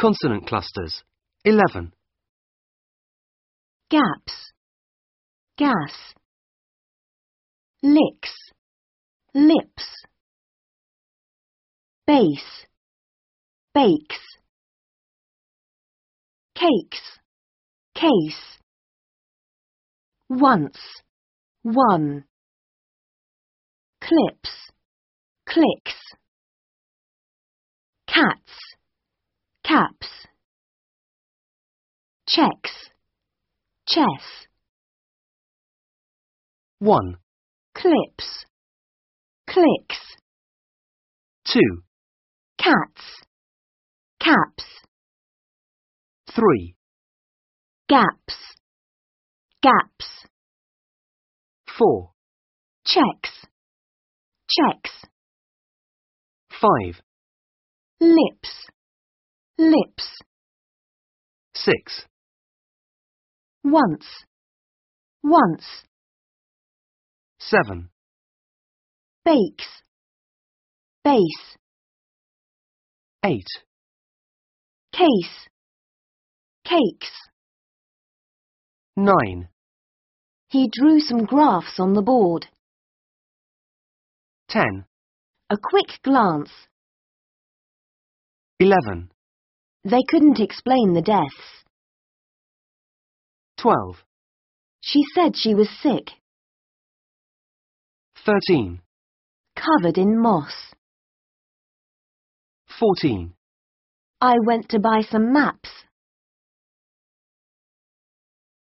Consonant clusters. 11. gaps, gas, licks, lips, base, bakes, cakes, case, once, one, clips, clicks, cats, caps, checks, chess, 1, clips, clicks, 2, cats, caps, 3, gaps, gaps, 4, checks, checks, 5, lips, lips, 6, once, once, 7, bakes, base, 8, case, cakes. 9, He drew some graphs on the board. 10, A quick glance. 11, They couldn't explain the deaths. 12, She said she was sick, 13, covered in moss. 14. I went to buy some maps.